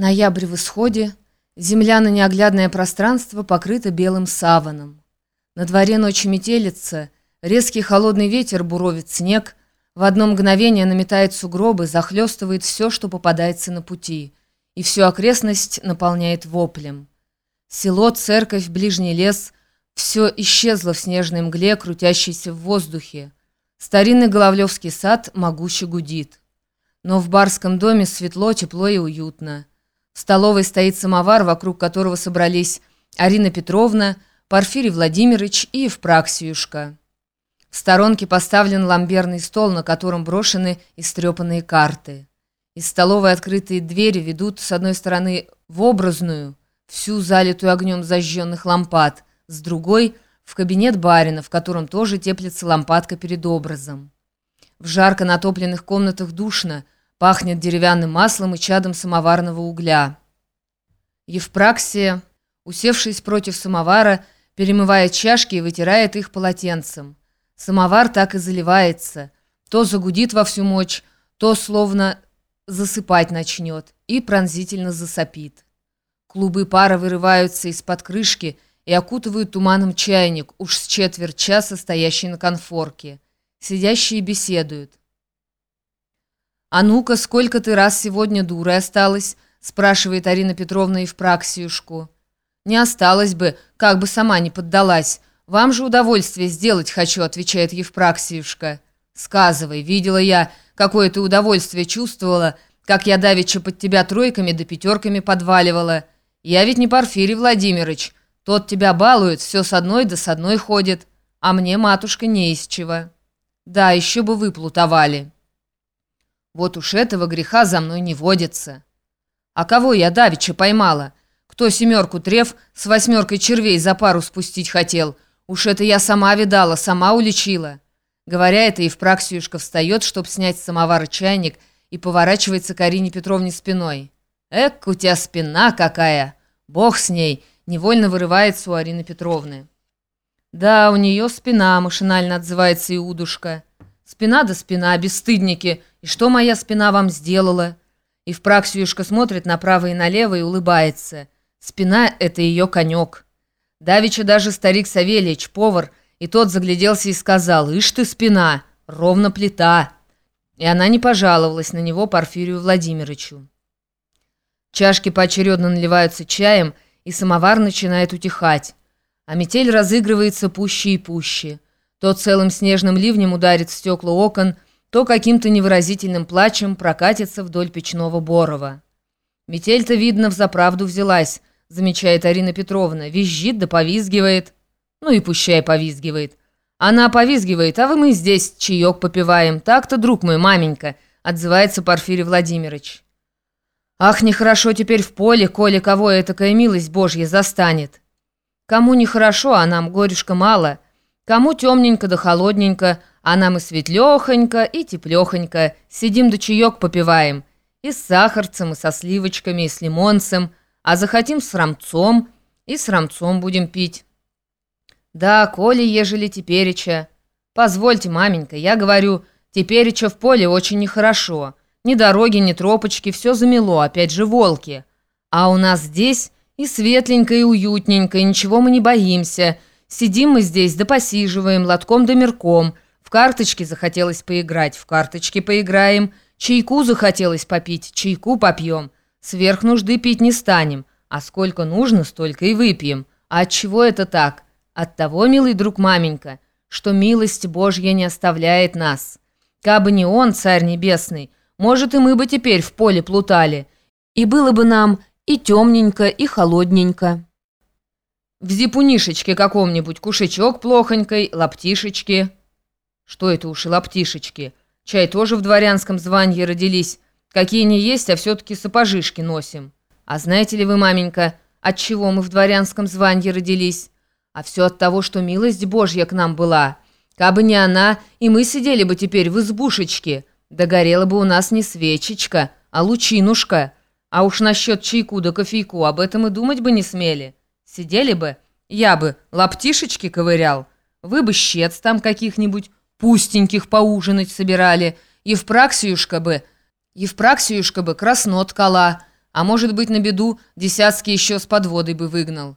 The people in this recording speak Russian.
Ноябрь в исходе, земля на неоглядное пространство покрыта белым саваном. На дворе ночи метелица, резкий холодный ветер буровит снег, в одно мгновение наметает сугробы, захлестывает все, что попадается на пути, и всю окрестность наполняет воплем. Село, церковь, ближний лес — все исчезло в снежной мгле, крутящейся в воздухе. Старинный Головлевский сад могуще гудит. Но в барском доме светло, тепло и уютно. Столовой стоит самовар, вокруг которого собрались Арина Петровна, Порфирий Владимирович и Евпраксиюшка. В сторонке поставлен ламберный стол, на котором брошены истрепанные карты. Из столовой открытые двери ведут с одной стороны в образную, всю залитую огнем зажженных лампад, с другой — в кабинет барина, в котором тоже теплится лампадка перед образом. В жарко натопленных комнатах душно — Пахнет деревянным маслом и чадом самоварного угля. Евпраксия, усевшись против самовара, перемывает чашки и вытирает их полотенцем. Самовар так и заливается. То загудит во всю мощь, то словно засыпать начнет и пронзительно засопит. Клубы пара вырываются из-под крышки и окутывают туманом чайник, уж с четверть часа стоящий на конфорке. Сидящие беседуют. «А ну-ка, сколько ты раз сегодня дурой осталась?» спрашивает Арина Петровна Евпраксиюшку. «Не осталось бы, как бы сама не поддалась. Вам же удовольствие сделать хочу», отвечает Евпраксиюшка. «Сказывай, видела я, какое ты удовольствие чувствовала, как я давеча под тебя тройками да пятерками подваливала. Я ведь не Порфирий Владимирович. Тот тебя балует, все с одной да с одной ходит, а мне, матушка, не из чего. Да, еще бы вы плутовали». Вот уж этого греха за мной не водится. А кого я давеча поймала? Кто семерку треф с восьмеркой червей за пару спустить хотел? Уж это я сама видала, сама уличила. Говоря это, Евпраксиюшка встает, чтоб снять с самовара чайник, и поворачивается к Петровне спиной. «Эк, у тебя спина какая! Бог с ней!» Невольно вырывается у Арины Петровны. «Да, у нее спина», — машинально отзывается Иудушка. Спина да спина, бесстыдники. И что моя спина вам сделала?» И в Праксиюшка смотрит направо и налево и улыбается. Спина — это ее конек. Давича даже старик Савельич, повар, и тот загляделся и сказал, «Ишь ты спина, ровно плита». И она не пожаловалась на него Порфирию Владимировичу. Чашки поочередно наливаются чаем, и самовар начинает утихать. А метель разыгрывается пуще и пуще. То целым снежным ливнем ударит в стекла окон, то каким-то невыразительным плачем прокатится вдоль печного борова. Метель-то, видно, взаправду взялась, замечает Арина Петровна, визжит да повизгивает. Ну и пущай повизгивает. Она повизгивает, а вы мы здесь чаек попиваем. Так-то, друг мой, маменька, отзывается Порфирий Владимирович. Ах, нехорошо теперь в поле, коли кого этакая милость Божья застанет. Кому нехорошо, а нам горюшка мало — Кому темненько да холодненько, а нам и светлехонько, и теплехонько. Сидим да чаек попиваем. И с сахарцем, и со сливочками, и с лимонцем. А захотим с рамцом, и с рамцом будем пить. Да, коли ежели тепереча. Позвольте, маменька, я говорю, тепереча в поле очень нехорошо. Ни дороги, ни тропочки, все замело, опять же волки. А у нас здесь и светленько, и уютненько, и ничего мы не боимся — Сидим мы здесь, да посиживаем, лотком да мерком. В карточки захотелось поиграть, в карточки поиграем. Чайку захотелось попить, чайку попьем. Сверх нужды пить не станем, а сколько нужно, столько и выпьем. А от чего это так? От того, милый друг маменька, что милость Божья не оставляет нас. Кабы не он, царь небесный, может, и мы бы теперь в поле плутали. И было бы нам и темненько, и холодненько». В зипунишечке каком-нибудь кушечок плохонькой, лаптишечки. Что это уж и лаптишечки? Чай тоже в дворянском звании родились. Какие не есть, а все-таки сапожишки носим. А знаете ли вы, маменька, от чего мы в дворянском звании родились? А все от того, что милость Божья к нам была. Кабы не она, и мы сидели бы теперь в избушечке. Да горела бы у нас не свечечка, а лучинушка. А уж насчет чайку да кофейку об этом и думать бы не смели. Сидели бы, я бы лаптишечки ковырял, вы бы щец там каких-нибудь пустеньких поужинать собирали, Евпраксиюшка бы, Евпраксиюшка бы краснот кала, А может быть, на беду Десятский еще с подводой бы выгнал.